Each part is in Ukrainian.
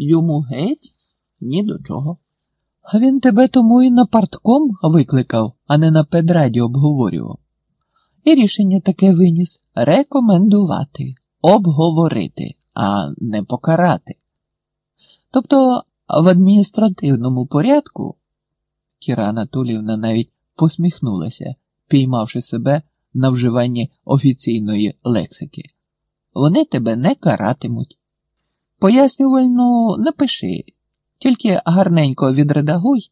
Йому геть ні до чого. А він тебе тому і на партком викликав, а не на педраді обговорював. І рішення таке виніс рекомендувати, обговорити, а не покарати. Тобто в адміністративному порядку Кіра Анатоліївна навіть посміхнулася, піймавши себе на вживанні офіційної лексики. Вони тебе не каратимуть. Пояснювальну напиши, тільки гарненько відредагуй,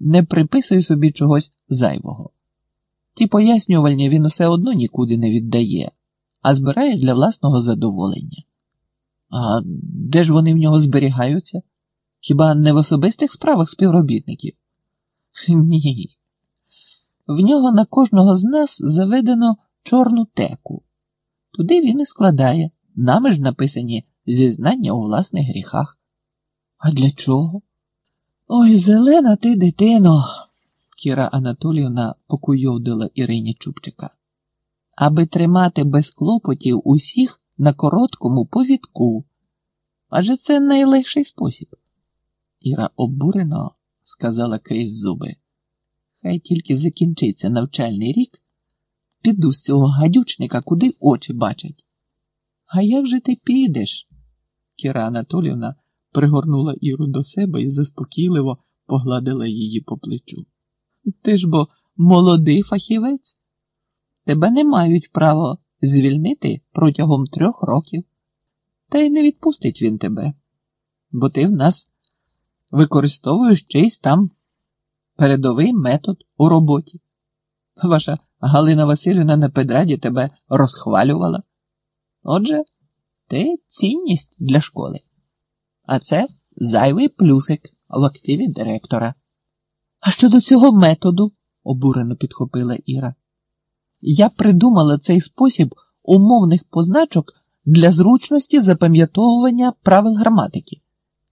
не приписуй собі чогось зайвого. Ті пояснювальні він усе одно нікуди не віддає, а збирає для власного задоволення. А де ж вони в нього зберігаються? Хіба не в особистих справах співробітників? Ні. В нього на кожного з нас заведено чорну теку. Туди він і складає, нами ж написані зізнання у власних гріхах. А для чого? Ой, зелена ти, дитино, Кіра Анатоліївна покуйовдила Ірині Чубчика. Аби тримати без клопотів усіх на короткому повідку. Адже це найлегший спосіб. Іра обурено сказала крізь зуби. Хай тільки закінчиться навчальний рік, піду з цього гадючника, куди очі бачать. А як же ти підеш? Кіра Анатолівна пригорнула Іру до себе і заспокійливо погладила її по плечу. Ти ж бо молодий фахівець. Тебе не мають права звільнити протягом трьох років. Та й не відпустить він тебе, бо ти в нас використовуєш чийсь там передовий метод у роботі. Ваша Галина Васильівна на педраді тебе розхвалювала. Отже, ти цінність для школи, а це зайвий плюсик в активі директора. А щодо цього методу, обурено підхопила Іра, я придумала цей спосіб умовних позначок для зручності запам'ятовування правил граматики.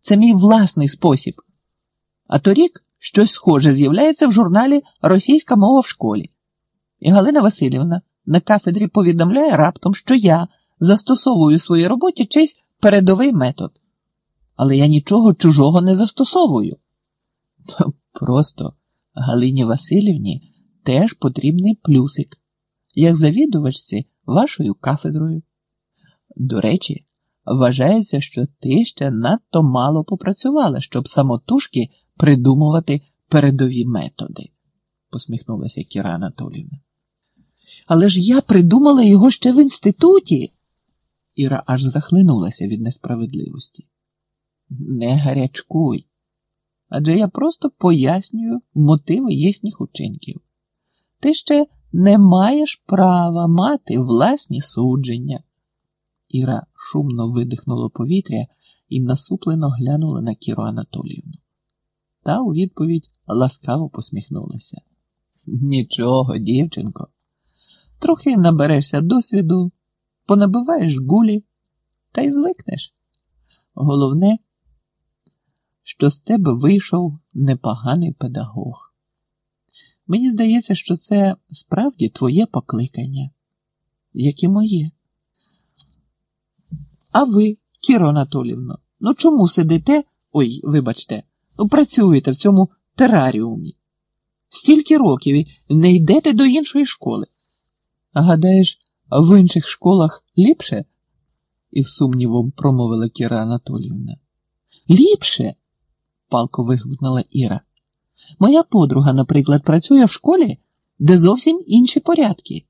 Це мій власний спосіб. А торік щось схоже з'являється в журналі Російська мова в школі. І Галина Васильівна на кафедрі повідомляє раптом, що я застосовую в своїй роботі чийсь передовий метод. Але я нічого чужого не застосовую. То просто Галині Васильівні теж потрібний плюсик, як завідувачці вашою кафедрою. До речі, вважається, що ти ще надто мало попрацювала, щоб самотужки придумувати передові методи, посміхнулася Кіра Анатоліївна. Але ж я придумала його ще в інституті. Іра аж захлинулася від несправедливості. Не гарячкуй. Адже я просто пояснюю мотиви їхніх учинків. Ти ще не маєш права мати власні судження. Іра шумно видихнула повітря і насуплено глянула на Кіру Анатоліївну. Та у відповідь ласкаво посміхнулася. Нічого, дівчинко, трохи наберешся досвіду, понабиваєш гулі та й звикнеш. Головне, що з тебе вийшов непоганий педагог. Мені здається, що це справді твоє покликання, як і моє. А ви, Кіро Анатолівно, ну чому сидите? Ой, вибачте, ну працюєте в цьому тераріумі? Стільки років і не йдете до іншої школи. А в інших школах ліпше? із сумнівом промовила Кіра Анатоліївна. Ліпше? палко вигукнула Іра. Моя подруга, наприклад, працює в школі, де зовсім інші порядки.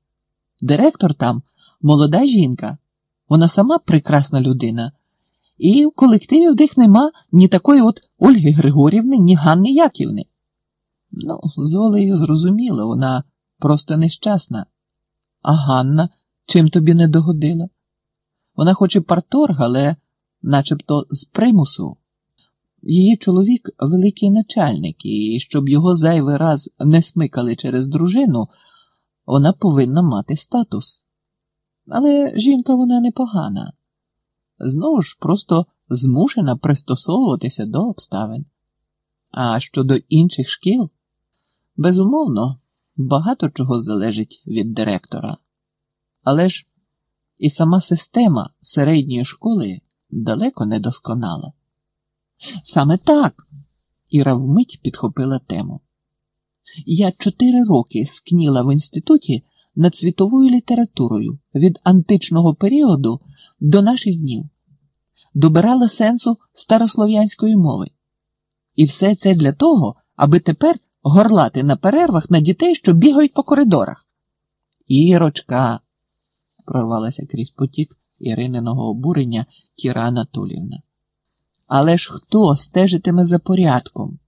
Директор там молода жінка, вона сама прекрасна людина, і в колективі в них нема ні такої от Ольги Григорівни, ні Ганни Яківни. Ну, з Олею зрозуміло, вона просто нещасна. А Ганна чим тобі не догодила? Вона хоч і парторг, але начебто з примусу. Її чоловік великий начальник, і щоб його зайвий раз не смикали через дружину, вона повинна мати статус. Але жінка вона непогана. Знову ж просто змушена пристосовуватися до обставин. А щодо інших шкіл, безумовно, багато чого залежить від директора. Але ж і сама система середньої школи далеко не досконала. Саме так. Іра вмить підхопила тему. Я чотири роки скніла в інституті над світовою літературою від античного періоду до наших днів, добирала сенсу старослов'янської мови. І все це для того, аби тепер горлати на перервах на дітей, що бігають по коридорах. Ірочка, прорвалася крізь потік Ірининого обурення Кіра Анатолівна. Але ж хто стежитиме за порядком?